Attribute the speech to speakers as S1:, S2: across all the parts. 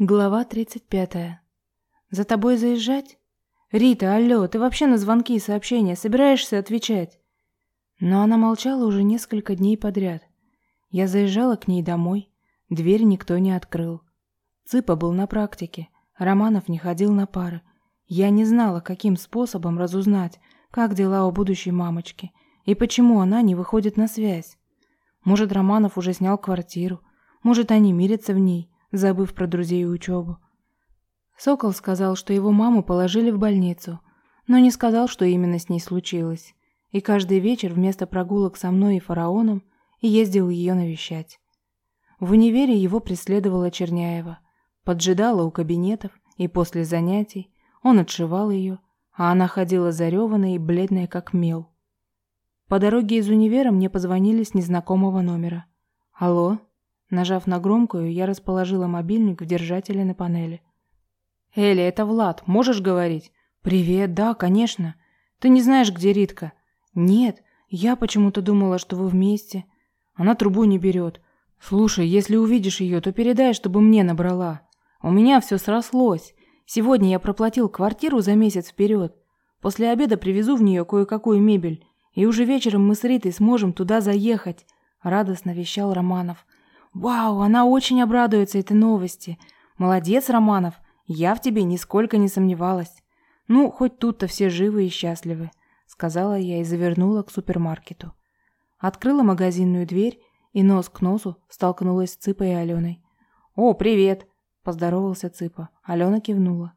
S1: Глава 35. За тобой заезжать? Рита, алло, ты вообще на звонки и сообщения собираешься отвечать? Но она молчала уже несколько дней подряд. Я заезжала к ней домой, дверь никто не открыл. Цыпа был на практике, Романов не ходил на пары. Я не знала, каким способом разузнать, как дела у будущей мамочки и почему она не выходит на связь. Может, Романов уже снял квартиру, может, они мирятся в ней, забыв про друзей и учебу. Сокол сказал, что его маму положили в больницу, но не сказал, что именно с ней случилось. И каждый вечер вместо прогулок со мной и фараоном ездил ее навещать. В универе его преследовала Черняева, поджидала у кабинетов, и после занятий он отшивал ее, а она ходила зареванная и бледная, как мел. По дороге из универа мне позвонили с незнакомого номера. «Алло?» Нажав на громкую, я расположила мобильник в держателе на панели. «Эля, это Влад. Можешь говорить?» «Привет, да, конечно. Ты не знаешь, где Ритка?» «Нет, я почему-то думала, что вы вместе. Она трубу не берет. Слушай, если увидишь ее, то передай, чтобы мне набрала. У меня все срослось. Сегодня я проплатил квартиру за месяц вперед. После обеда привезу в нее кое-какую мебель, и уже вечером мы с Ритой сможем туда заехать», — радостно вещал Романов. «Вау, она очень обрадуется этой новости. Молодец, Романов, я в тебе нисколько не сомневалась. Ну, хоть тут-то все живы и счастливы», — сказала я и завернула к супермаркету. Открыла магазинную дверь и нос к носу столкнулась с Цыпой и Аленой. «О, привет!» – поздоровался Цыпа. Алена кивнула.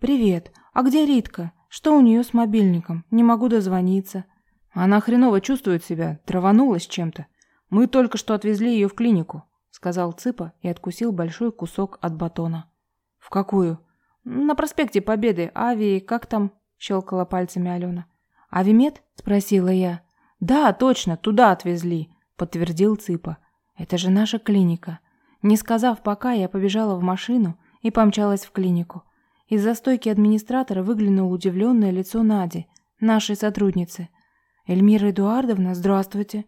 S1: «Привет. А где Ритка? Что у нее с мобильником? Не могу дозвониться». «Она хреново чувствует себя, траванулась чем-то. «Мы только что отвезли ее в клинику», — сказал Цыпа и откусил большой кусок от батона. «В какую?» «На проспекте Победы. Ави... Как там?» — щелкала пальцами Алена. «Авимед?» — спросила я. «Да, точно, туда отвезли», — подтвердил Цыпа. «Это же наша клиника». Не сказав пока, я побежала в машину и помчалась в клинику. Из-за стойки администратора выглянуло удивленное лицо Нади, нашей сотрудницы. «Эльмира Эдуардовна, здравствуйте!»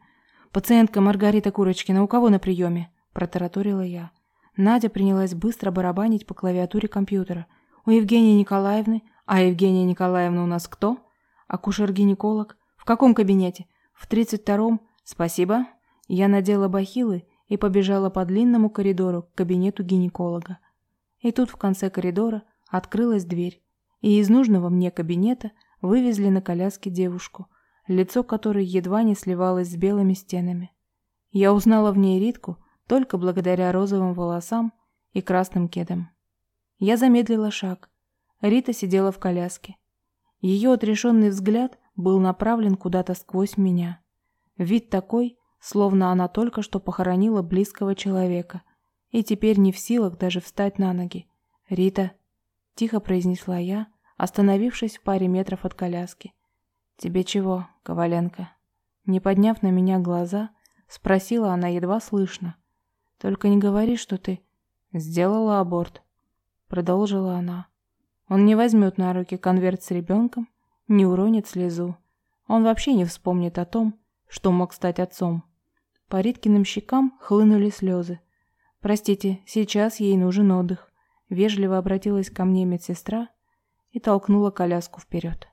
S1: «Пациентка Маргарита Курочкина у кого на приеме?» – протараторила я. Надя принялась быстро барабанить по клавиатуре компьютера. «У Евгении Николаевны? А Евгения Николаевна у нас кто?» «Акушер-гинеколог. В каком кабинете?» «В тридцать втором. Спасибо». Я надела бахилы и побежала по длинному коридору к кабинету гинеколога. И тут в конце коридора открылась дверь, и из нужного мне кабинета вывезли на коляске девушку – лицо которой едва не сливалось с белыми стенами. Я узнала в ней Ритку только благодаря розовым волосам и красным кедам. Я замедлила шаг. Рита сидела в коляске. Ее отрешенный взгляд был направлен куда-то сквозь меня. Вид такой, словно она только что похоронила близкого человека и теперь не в силах даже встать на ноги. «Рита», — тихо произнесла я, остановившись в паре метров от коляски. «Тебе чего, Коваленко?» Не подняв на меня глаза, спросила она едва слышно. «Только не говори, что ты...» «Сделала аборт», — продолжила она. «Он не возьмет на руки конверт с ребенком, не уронит слезу. Он вообще не вспомнит о том, что мог стать отцом». По Риткиным щекам хлынули слезы. «Простите, сейчас ей нужен отдых», — вежливо обратилась ко мне медсестра и толкнула коляску вперед.